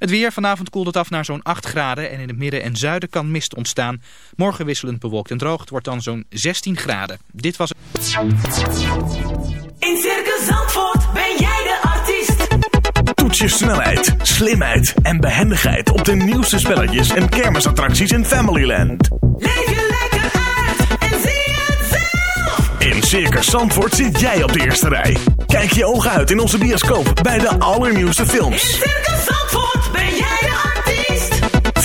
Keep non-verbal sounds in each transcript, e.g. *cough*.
Het weer, vanavond koelt het af naar zo'n 8 graden en in het midden en zuiden kan mist ontstaan. Morgen wisselend bewolkt en droog, het wordt dan zo'n 16 graden. Dit was het. In Circus Zandvoort ben jij de artiest. Toets je snelheid, slimheid en behendigheid op de nieuwste spelletjes en kermisattracties in Familyland. Leef je lekker uit en zie het zelf. In Circus Zandvoort zit jij op de eerste rij. Kijk je ogen uit in onze bioscoop bij de allernieuwste In films. Circus Zandvoort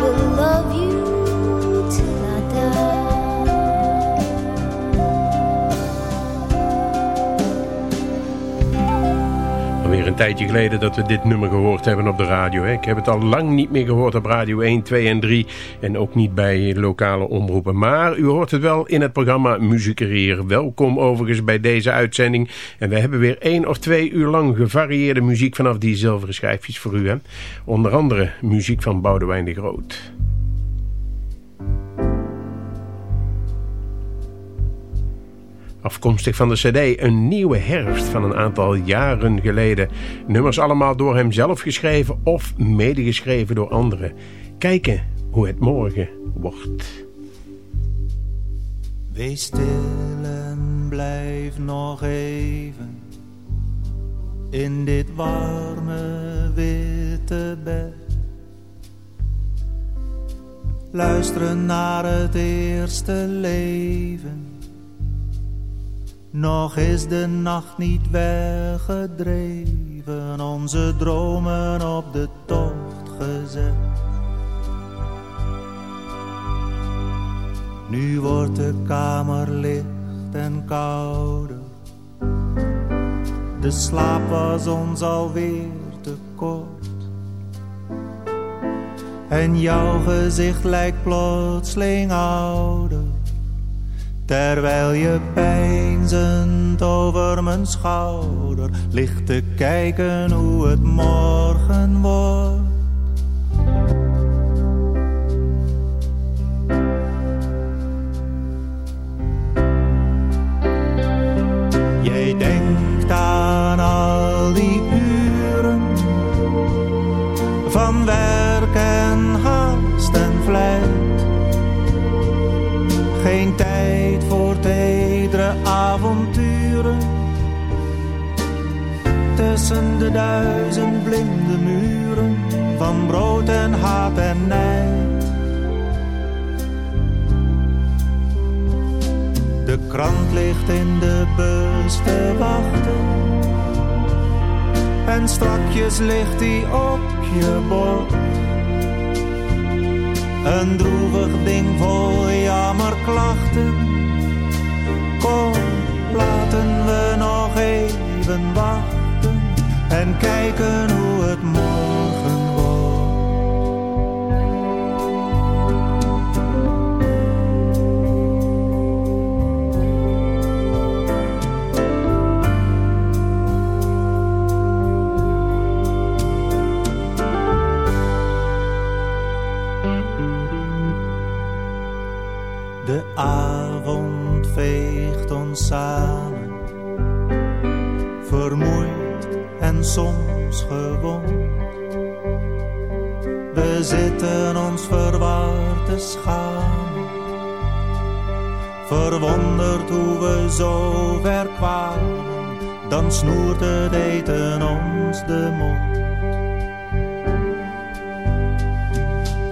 will love you tijdje geleden dat we dit nummer gehoord hebben op de radio. hè. Ik heb het al lang niet meer gehoord op Radio 1, 2 en 3. En ook niet bij lokale omroepen. Maar u hoort het wel in het programma Muziekerier. Welkom overigens bij deze uitzending. En we hebben weer één of twee uur lang gevarieerde muziek vanaf die zilveren schijfjes voor u. Hè. Onder andere muziek van Boudewijn de Groot. Afkomstig van de cd Een Nieuwe Herfst van een aantal jaren geleden. Nummers allemaal door hem zelf geschreven of medegeschreven door anderen. Kijken hoe het morgen wordt. Wees stil en blijf nog even in dit warme witte bed. Luisteren naar het eerste leven. Nog is de nacht niet weggedreven onze dromen op de tocht gezet. Nu wordt de kamer licht en kouder. De slaap was ons alweer te kort. En jouw gezicht lijkt plotseling ouder. Terwijl je pijnzend over mijn schouder ligt te kijken hoe het morgen wordt. De duizend blinde muren van brood en haat en nijd. De krant ligt in de bus te wachten. En strakjes ligt die op je bord. Een droevig ding vol jammerklachten. Kom, laten we nog even wachten. En kijken hoe het morgen verwonderd hoe we zo ver kwamen. Dan snoert het eten ons de mond.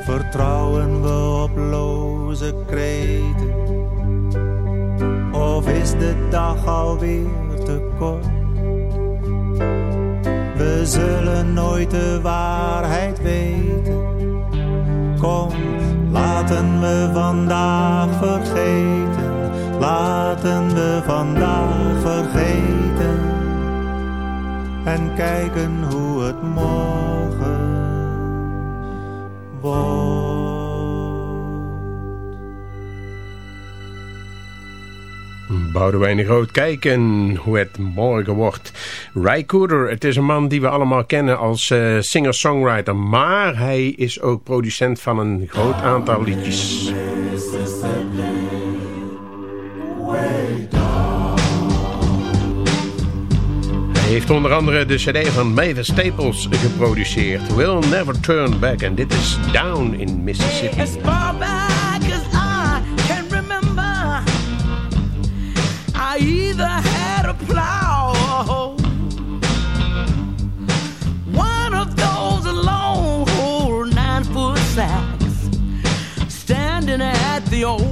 Vertrouwen we op loze kreten? Of is de dag alweer te kort? We zullen nooit de waarheid weten. Kom, laten we vandaag vergeten. Laten we vandaag vergeten. En kijken hoe het morgen Boudewijn de Groot kijken hoe het morgen wordt. Cooder, het is een man die we allemaal kennen als uh, singer-songwriter. Maar hij is ook producent van een groot aantal liedjes. Heeft onder andere de cd van Mavis Staples geproduceerd. We'll Never Turn Back. En dit is Down in Mississippi. As far back as I can remember, I either had a plow. One of those long, nine foot sacks standing at the old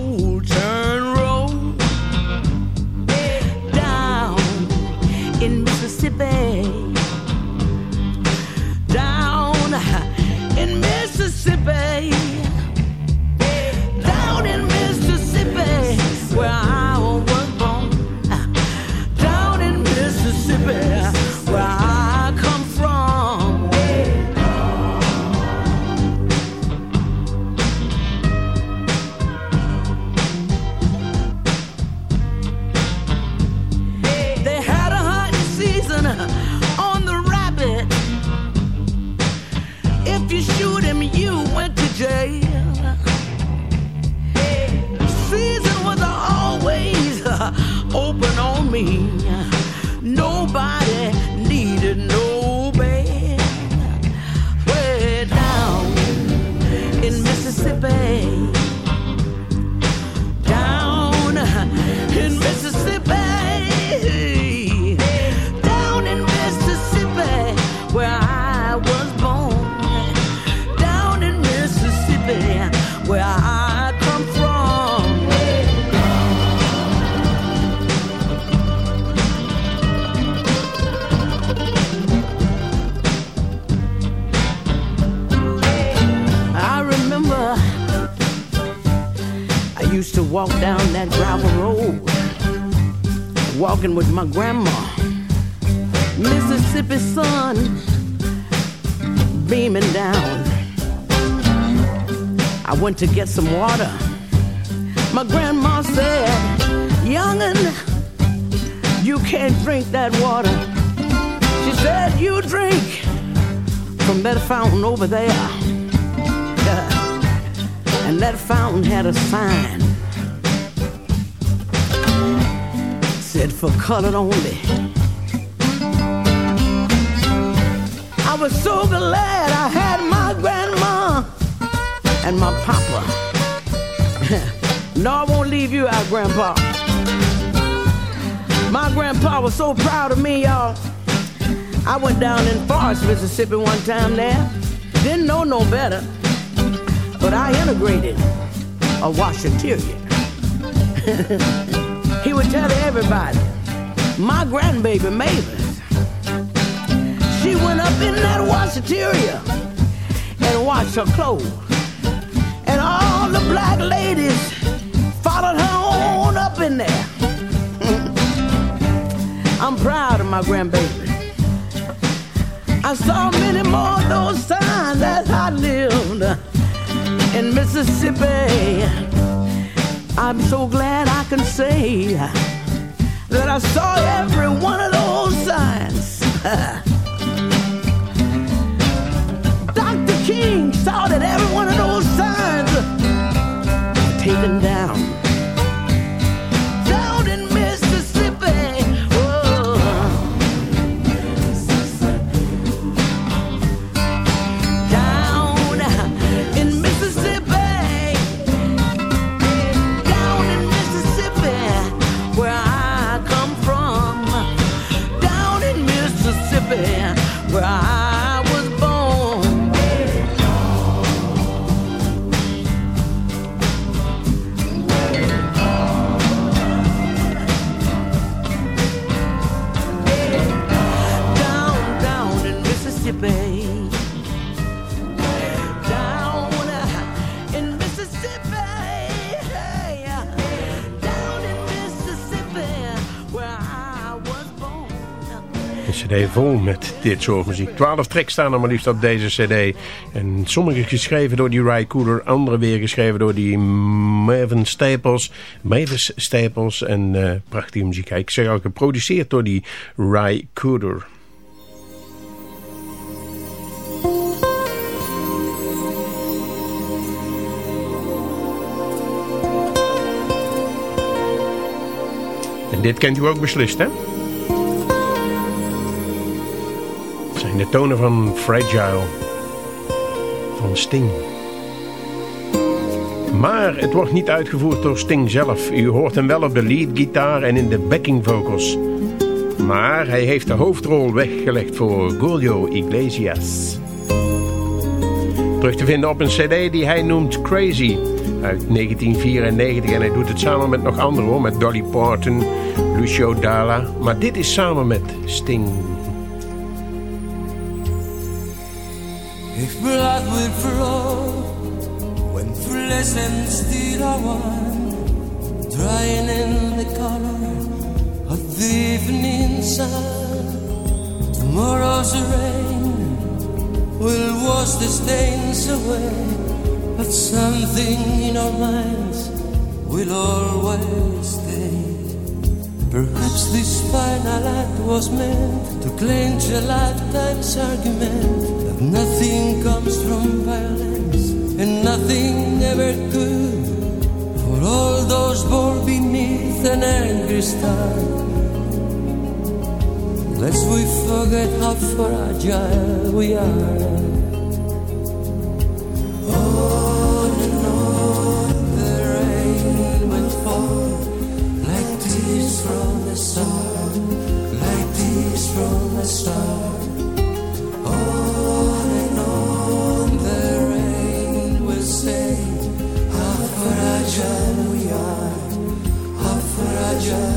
walk down that gravel road, walking with my grandma. Mississippi sun beaming down. I went to get some water. My grandma said, Youngin', you can't drink that water. She said, You drink from that fountain over there. *laughs* And that fountain had a sign. For colored only. I was so glad I had my grandma and my papa. *laughs* no, I won't leave you out, Grandpa. My grandpa was so proud of me, y'all. I went down in Forest, Mississippi one time there. Didn't know no better. But I integrated a washateria. *laughs* he would tell everybody, my grandbaby Mavis, she went up in that washateria and washed her clothes. And all the black ladies followed her on up in there. *laughs* I'm proud of my grandbaby. I saw many more of those signs as I lived in Mississippi. I'm so glad I can say that I saw every one of those signs. *laughs* Dr. King saw that every one of those signs taken down. Cd vol met dit soort muziek. Twaalf tracks staan er maar liefst op deze cd. En sommige geschreven door die Ry Cooder, andere weer geschreven door die Maven Staples. Mavis Staples en uh, prachtige muziek. Ik zeg al geproduceerd door die Ry Cooder. En dit kent u ook beslist, hè? In de tonen van Fragile van Sting. Maar het wordt niet uitgevoerd door Sting zelf. U hoort hem wel op de leadgitaar en in de backing vocals. Maar hij heeft de hoofdrol weggelegd voor Julio Iglesias. Terug te vinden op een cd die hij noemt Crazy uit 1994. En hij doet het samen met nog anderen met Dolly Parton, Lucio Dalla. Maar dit is samen met Sting. If blood will flow when flesh and steel are one, drying in the color of the evening sun. Tomorrow's rain will wash the stains away, but something in our minds will always stay. Perhaps this final act was meant to clinch a lifetime's argument Nothing comes from violence, and nothing ever could. For all those born beneath an angry star, lest we forget how fragile we are. On and on the rain fall, like tears from the sun, like tears from the star. treasure.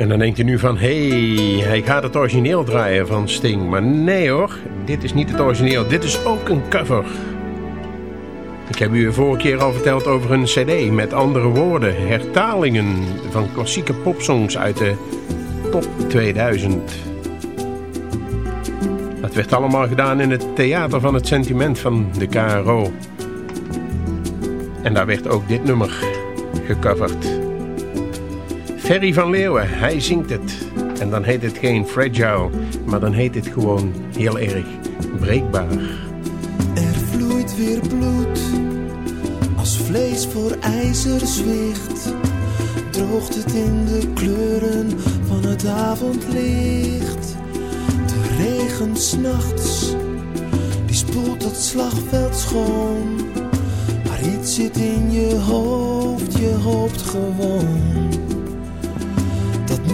En dan denkt u nu van, hé, hey, hij gaat het origineel draaien van Sting. Maar nee hoor, dit is niet het origineel. Dit is ook een cover. Ik heb u vorige keer al verteld over een cd met andere woorden. Hertalingen van klassieke popsongs uit de top 2000. Dat werd allemaal gedaan in het Theater van het Sentiment van de KRO. En daar werd ook dit nummer gecoverd. Ferry van Leeuwen, hij zingt het. En dan heet het geen fragile, maar dan heet het gewoon heel erg breekbaar. Er vloeit weer bloed, als vlees voor ijzer zwicht. Droogt het in de kleuren van het avondlicht. De regen s'nachts, die spoelt het slagveld schoon. Maar iets zit in je hoofd, je hoopt gewoon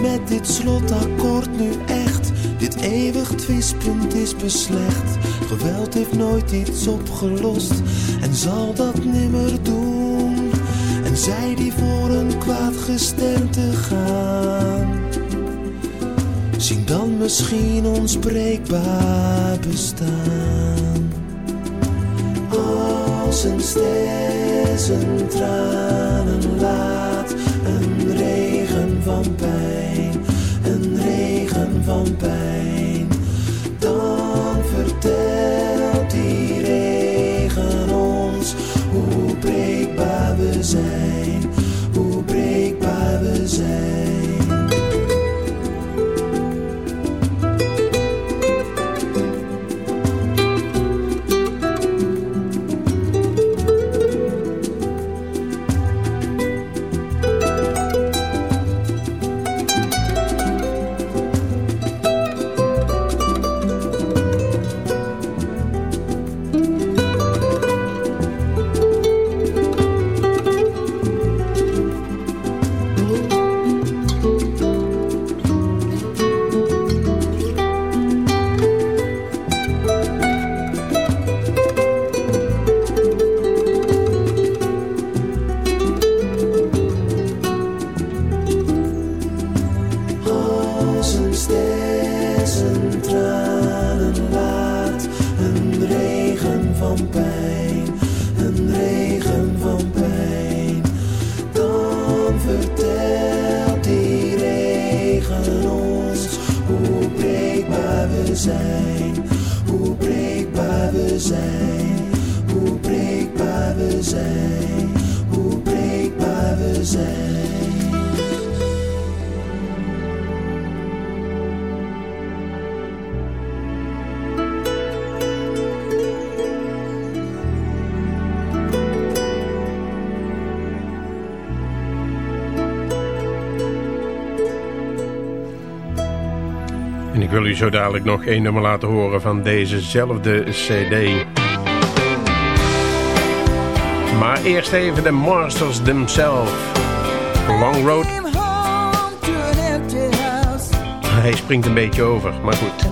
met dit slotakkoord nu echt. Dit eeuwig twistpunt is beslecht. Geweld heeft nooit iets opgelost en zal dat nimmer doen. En zij die voor een kwaad gestemte gaan, zien dan misschien ons breekbaar bestaan. Als een ster zijn tranen laat, een regen van pijn van pijn, dan vertelt die regen ons hoe breekbaar we zijn, zo dadelijk nog één nummer laten horen van dezezelfde cd. Maar eerst even de Masters themselves. Long Road. Hij springt een beetje over, maar goed.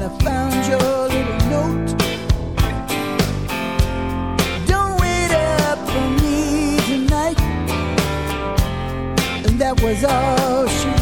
That was all she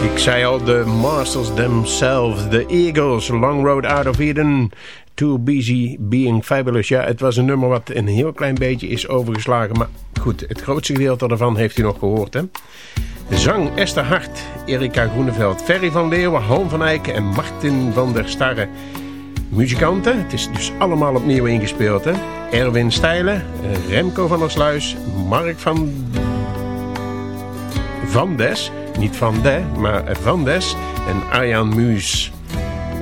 wrote. zei al, de Masters themselves, de Eagles, Long Road Out of Eden, Too Busy Being Fabulous. Ja, het was een nummer wat een heel klein beetje is overgeslagen, maar goed, het grootste gedeelte daarvan heeft u nog gehoord, hè? Zang Esther Hart, Erika Groeneveld, Ferry van Leeuwen, Han van Eyck en Martin van der Starre. Muzikanten, het is dus allemaal opnieuw ingespeeld, hè? Erwin Stijlen, Remco van der Sluis, Mark van... Van Des niet Van De, maar Van Des en Arjan Muus.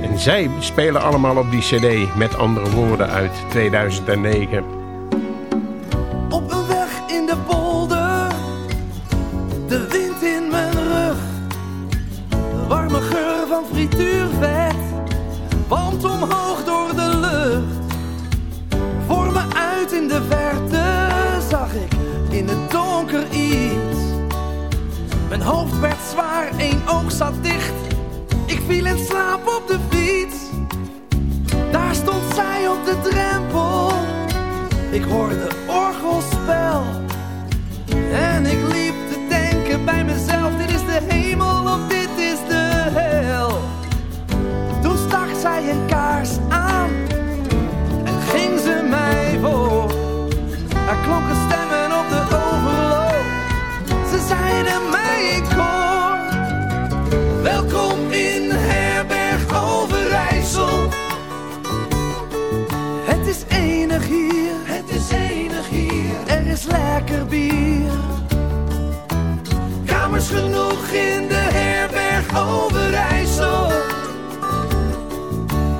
En zij spelen allemaal op die cd met andere woorden uit 2009. Op een weg in de polder, de wind in mijn rug. De warme geur van frituurvet, want omhoog door de lucht. Voor me uit in de verte zag ik in het donker iets mijn hoofd werd zwaar, één oog zat dicht. Ik viel in slaap op de fiets. Daar stond zij op de drempel Ik hoorde orgelspel. En ik liep te denken bij mezelf, dit is de hemel of dit is de hel. Toen stak zij een kaars aan en ging ze mij voor. Er klonken stemmen zeiden mij in koor. Welkom in herberg Overijssel. Het is enig hier, het is enig hier. Er is lekker bier. Kamers genoeg in de herberg Overijssel.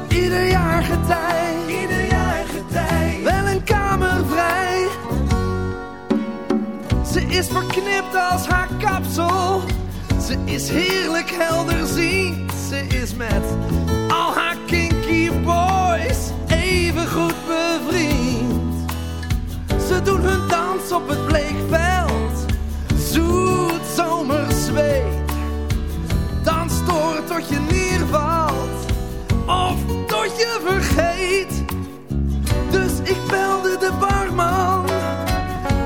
Ieder jaar getij, ieder jaar getij. Wel een kamer vrij. Ze is verknipt als haar kapsel. Ze is heerlijk helderziend. Ze is met al haar kinky boys even goed bevriend. Ze doen hun dans op het bleekveld. Zoet zomerzweet. Dans door tot je neervalt. Of tot je vergeet. Dus ik belde de barman.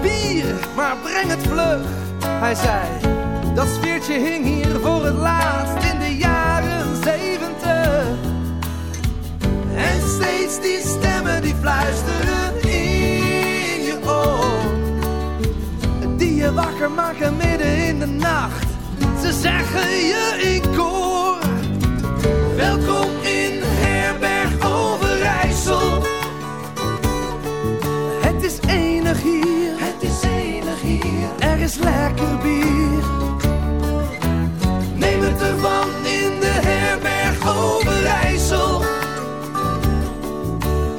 Bier, maar breng het vlug. Hij zei, dat sfeertje hing hier voor het laatst in de jaren zeventig. En steeds die stemmen die fluisteren in je oor. Die je wakker maken midden in de nacht. Ze zeggen je in koor. Welkom in is lekker bier. Neem het ervan in de herberg Overijssel.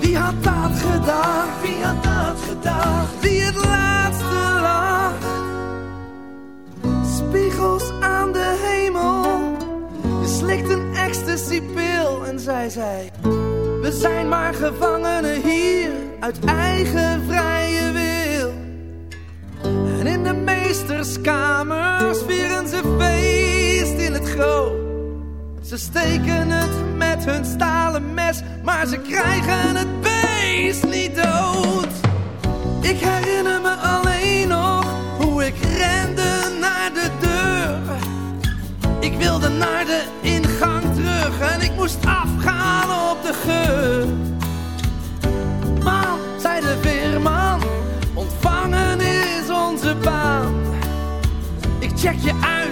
Wie had dat gedacht? Wie had dat gedacht? Wie het laatste lacht. Spiegels aan de hemel. Je slikt een ecstasy-pil en zij zei... We zijn maar gevangenen hier uit eigen vrije wil. Meesterskamers vieren ze feest in het groot. Ze steken het met hun stalen mes, maar ze krijgen het beest niet dood. Ik herinner me alleen nog hoe ik rende naar de deur. Ik wilde naar de ingang terug en ik moest afgaan check je uit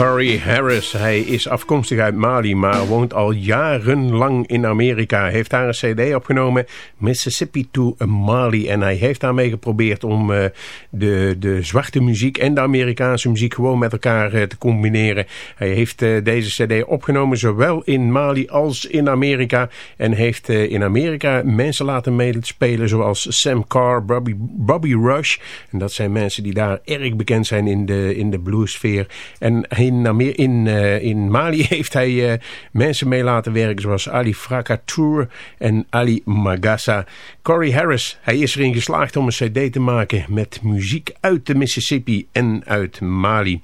Corey Harris. Hij is afkomstig uit Mali, maar woont al jarenlang in Amerika. Heeft daar een cd opgenomen, Mississippi to Mali. En hij heeft daarmee geprobeerd om uh, de, de zwarte muziek en de Amerikaanse muziek gewoon met elkaar uh, te combineren. Hij heeft uh, deze cd opgenomen zowel in Mali als in Amerika. En heeft in Amerika mensen laten meespelen zoals Sam Carr, Bobby, Bobby Rush. En dat zijn mensen die daar erg bekend zijn in de, in de bluesfeer. En in, in, uh, in Mali *laughs* heeft hij uh, mensen mee laten werken zoals Ali Fracatour en Ali Magassa. Corey Harris, hij is erin geslaagd om een cd te maken met muziek uit de Mississippi en uit Mali.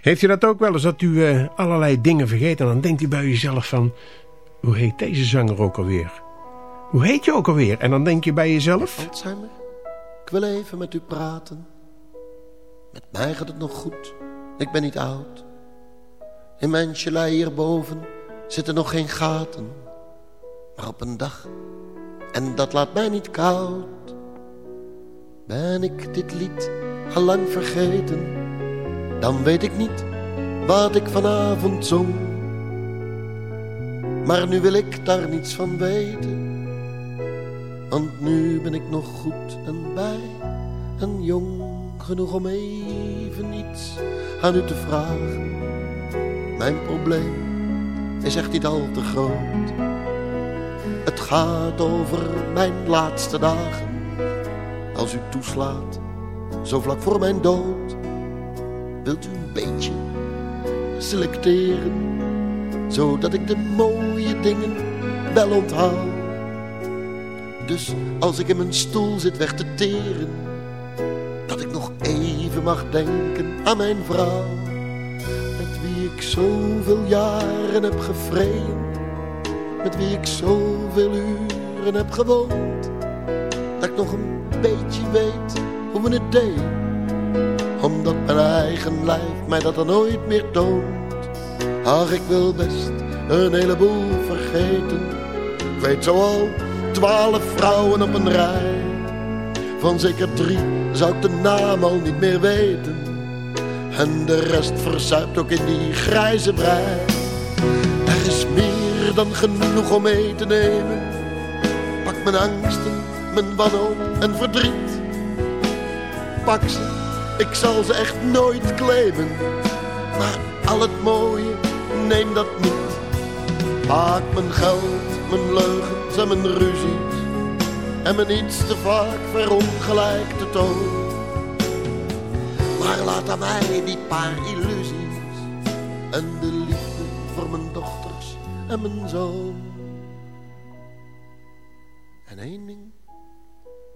Heeft u dat ook wel eens dat u uh, allerlei dingen vergeet en dan denkt u bij jezelf van... Hoe heet deze zanger ook alweer? Hoe heet je ook alweer? En dan denk je bij jezelf... Alzheimer, ik wil even met u praten. Met mij gaat het nog goed, ik ben niet oud. In mijn gelei hierboven zitten nog geen gaten. Maar op een dag, en dat laat mij niet koud, ben ik dit lied al lang vergeten. Dan weet ik niet wat ik vanavond zong. Maar nu wil ik daar niets van weten. Want nu ben ik nog goed en bij en jong genoeg om even iets aan u te vragen. Mijn probleem is echt niet al te groot. Het gaat over mijn laatste dagen. Als u toeslaat, zo vlak voor mijn dood. Wilt u een beetje selecteren, zodat ik de mooie dingen wel onthaal. Dus als ik in mijn stoel zit weg te teren, dat ik nog even mag denken aan mijn vrouw ik zoveel jaren heb gevreemd, met wie ik zoveel uren heb gewoond, dat ik nog een beetje weet hoe men het deed, omdat mijn eigen lijf mij dat dan nooit meer toont. Ach, ik wil best een heleboel vergeten, weet zo al twaalf vrouwen op een rij, van zeker drie zou ik de naam al niet meer weten en de rest verzuipt ook in die grijze brei. Er is meer dan genoeg om mee te nemen. Pak mijn angsten, mijn wanhoop en verdriet. Pak ze, ik zal ze echt nooit claimen. Maar al het mooie, neem dat niet. Pak mijn geld, mijn leugens en mijn ruzies. En mijn iets te vaak verongelijkte toon laat aan mij die paar illusies en de liefde voor mijn dochters en mijn zoon. En één ding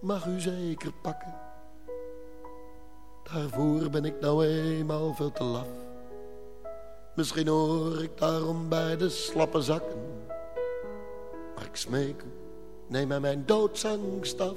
mag u zeker pakken. Daarvoor ben ik nou eenmaal veel te laf. Misschien hoor ik daarom bij de slappe zakken. Maar ik smeek u, neem mij mijn doodsangst af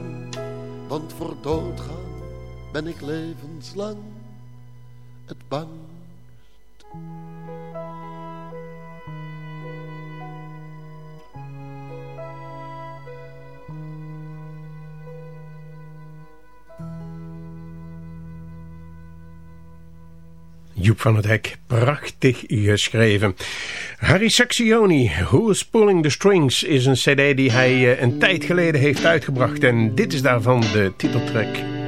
want voor doodgaan ben ik levenslang het bangst. Joep van het Hek, prachtig geschreven. Harry Saxioni, Who's Pulling the Strings, is een cd die hij eh, een tijd geleden heeft uitgebracht. En dit is daarvan de titeltrack.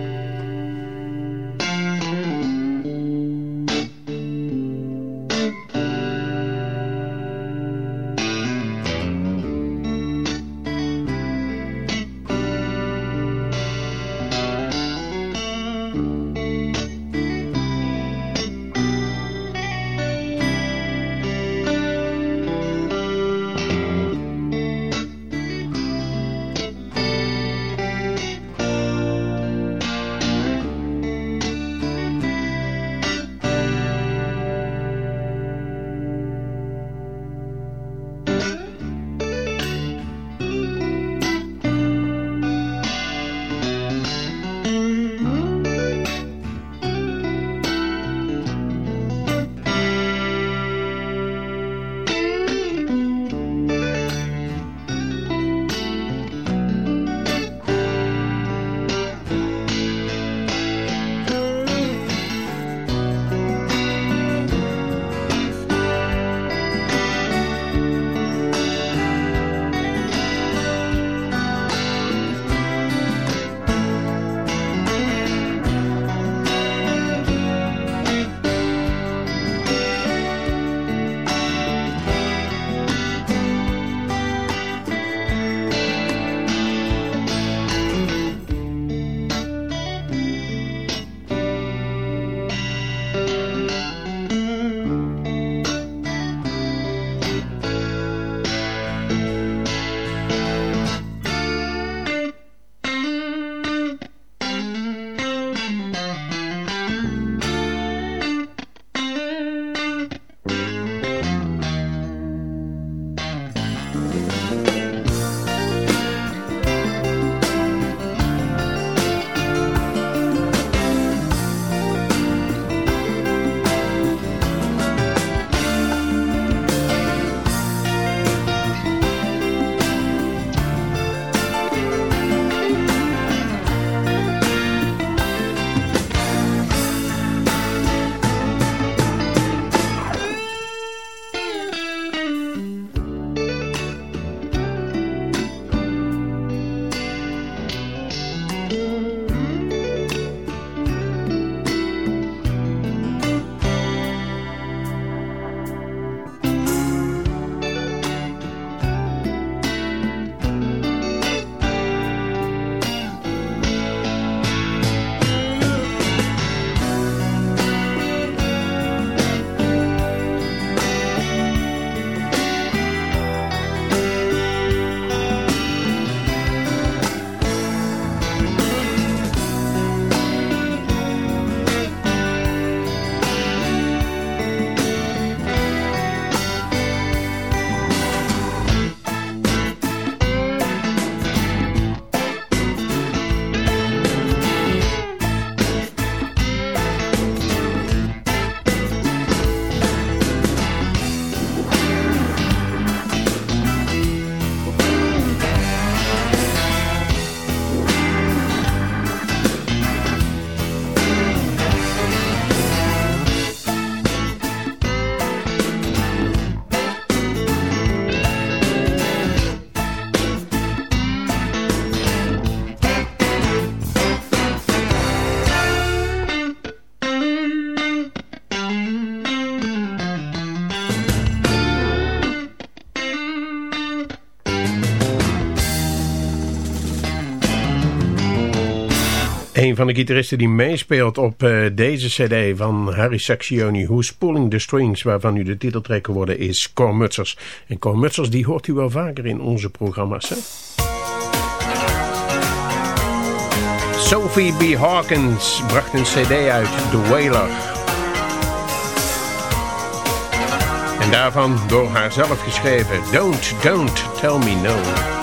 Van de gitaristen die meespeelt op uh, deze cd van Harry Saxioni, Who's Pulling the Strings, waarvan nu de titeltrack geworden is Cor Mutsers. En Cor Mutsers die hoort u wel vaker in onze programma's. Hè? Sophie B. Hawkins bracht een cd uit, The Wailer. En daarvan door haarzelf geschreven, Don't, Don't Tell Me No.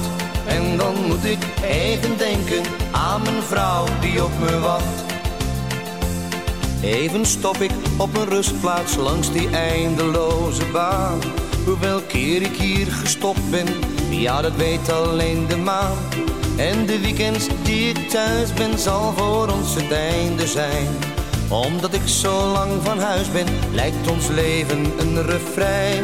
En dan moet ik even denken aan mijn vrouw die op me wacht. Even stop ik op een rustplaats langs die eindeloze baan. Hoewel keer ik hier gestopt ben, ja dat weet alleen de maan. En de weekends die ik thuis ben, zal voor ons het einde zijn. Omdat ik zo lang van huis ben, lijkt ons leven een refrein.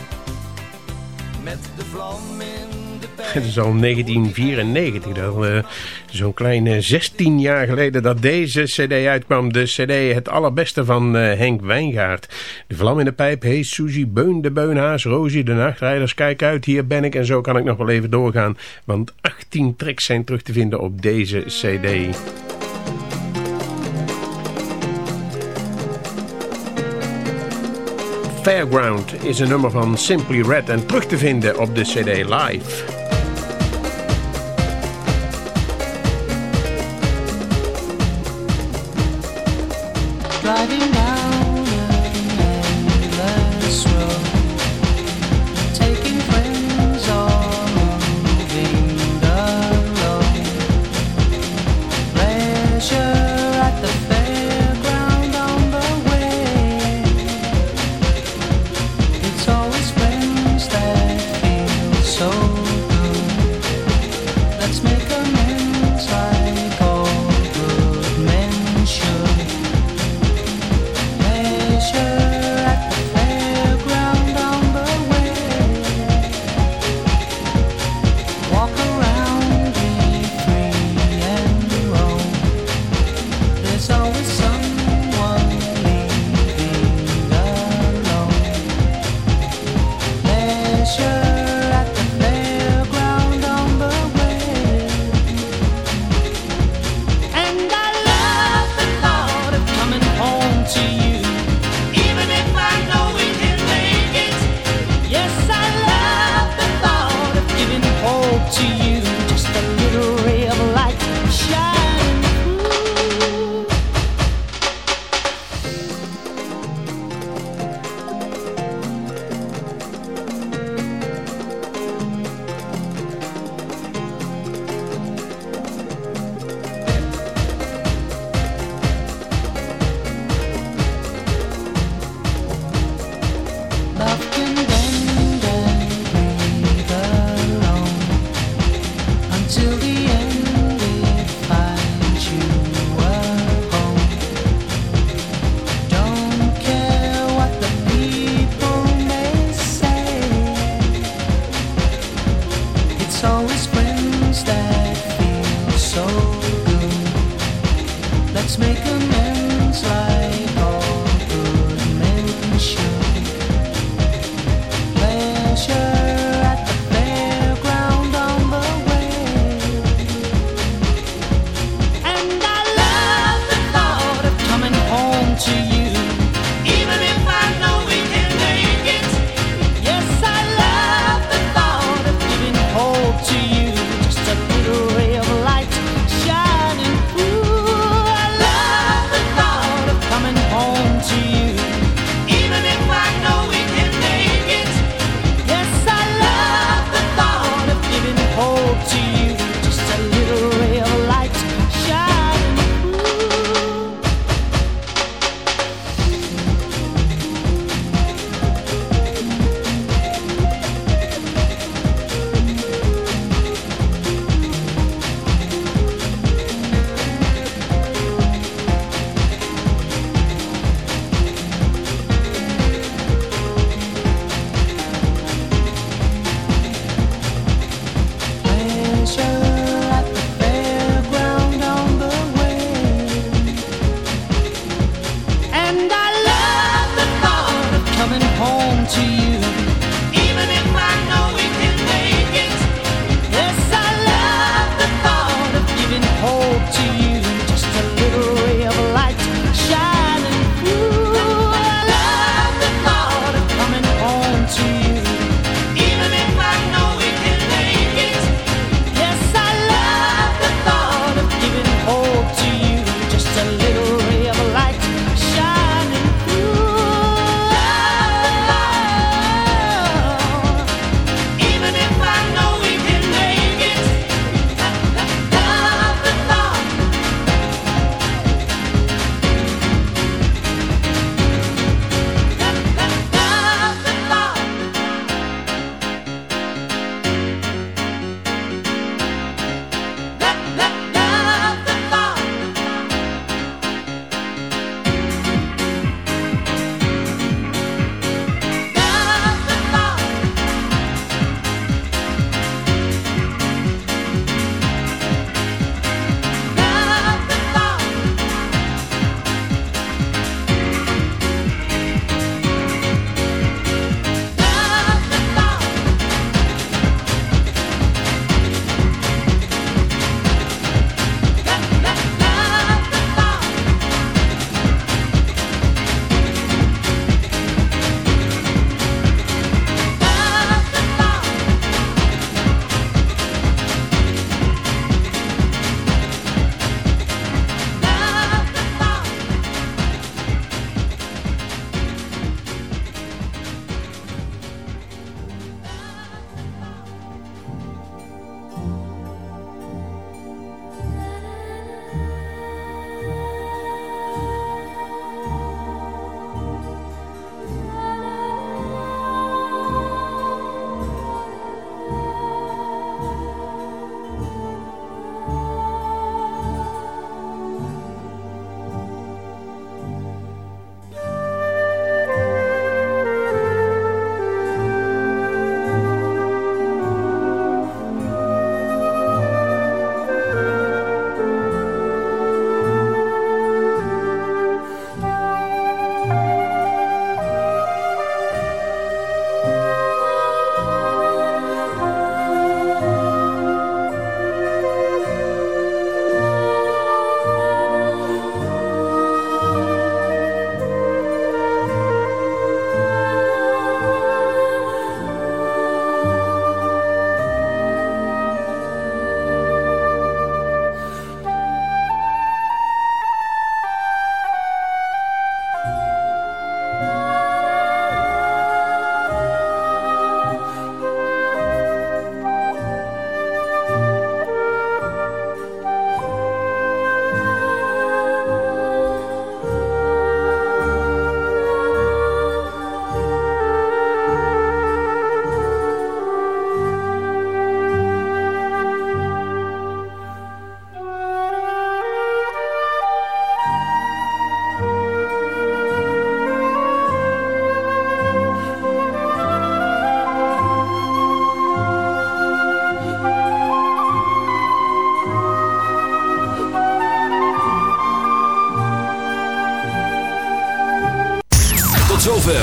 Met de vlam in de pijp... Het is al 1994, uh, zo'n kleine 16 jaar geleden dat deze cd uitkwam. De cd Het Allerbeste van uh, Henk Wijngaard. De vlam in de pijp, Hey Suzy, Beun de Beunhaas, Rosie de Nachtrijders. Kijk uit, hier ben ik en zo kan ik nog wel even doorgaan. Want 18 tracks zijn terug te vinden op deze cd. Fairground is een nummer van Simply Red en terug te vinden op de CD Live.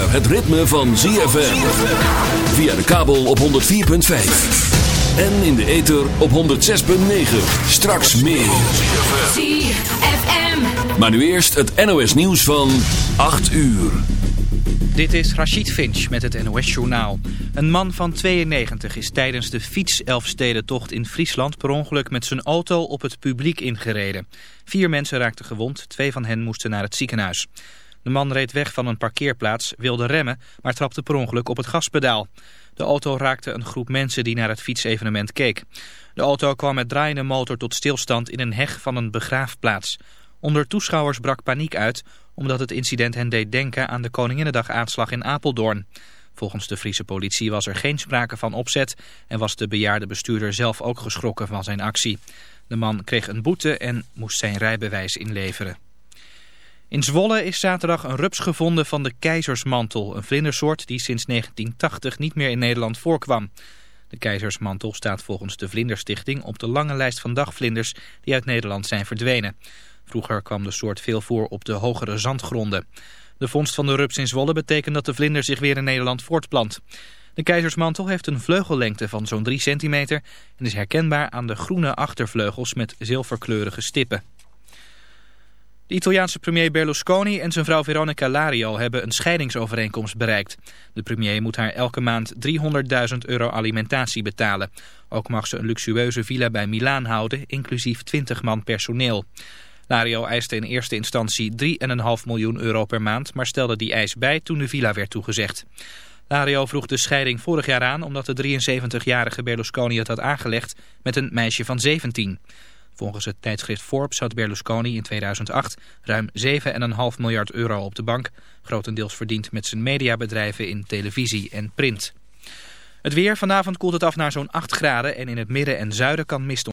Het ritme van ZFM. Via de kabel op 104.5. En in de ether op 106.9. Straks meer. ZFM. Maar nu eerst het NOS nieuws van 8 uur. Dit is Rachid Finch met het NOS Journaal. Een man van 92 is tijdens de fietselfstedentocht in Friesland per ongeluk met zijn auto op het publiek ingereden. Vier mensen raakten gewond, twee van hen moesten naar het ziekenhuis. De man reed weg van een parkeerplaats, wilde remmen, maar trapte per ongeluk op het gaspedaal. De auto raakte een groep mensen die naar het fietsevenement keek. De auto kwam met draaiende motor tot stilstand in een heg van een begraafplaats. Onder toeschouwers brak paniek uit, omdat het incident hen deed denken aan de Koninginnedag-aanslag in Apeldoorn. Volgens de Friese politie was er geen sprake van opzet en was de bejaarde bestuurder zelf ook geschrokken van zijn actie. De man kreeg een boete en moest zijn rijbewijs inleveren. In Zwolle is zaterdag een rups gevonden van de keizersmantel, een vlindersoort die sinds 1980 niet meer in Nederland voorkwam. De keizersmantel staat volgens de Vlinderstichting op de lange lijst van dagvlinders die uit Nederland zijn verdwenen. Vroeger kwam de soort veel voor op de hogere zandgronden. De vondst van de rups in Zwolle betekent dat de vlinder zich weer in Nederland voortplant. De keizersmantel heeft een vleugellengte van zo'n 3 centimeter en is herkenbaar aan de groene achtervleugels met zilverkleurige stippen. De Italiaanse premier Berlusconi en zijn vrouw Veronica Lario hebben een scheidingsovereenkomst bereikt. De premier moet haar elke maand 300.000 euro alimentatie betalen. Ook mag ze een luxueuze villa bij Milaan houden, inclusief 20 man personeel. Lario eiste in eerste instantie 3,5 miljoen euro per maand, maar stelde die eis bij toen de villa werd toegezegd. Lario vroeg de scheiding vorig jaar aan omdat de 73-jarige Berlusconi het had aangelegd met een meisje van 17. Volgens het tijdschrift Forbes had Berlusconi in 2008 ruim 7,5 miljard euro op de bank, grotendeels verdiend met zijn mediabedrijven in televisie en print. Het weer, vanavond koelt het af naar zo'n 8 graden en in het midden en zuiden kan mist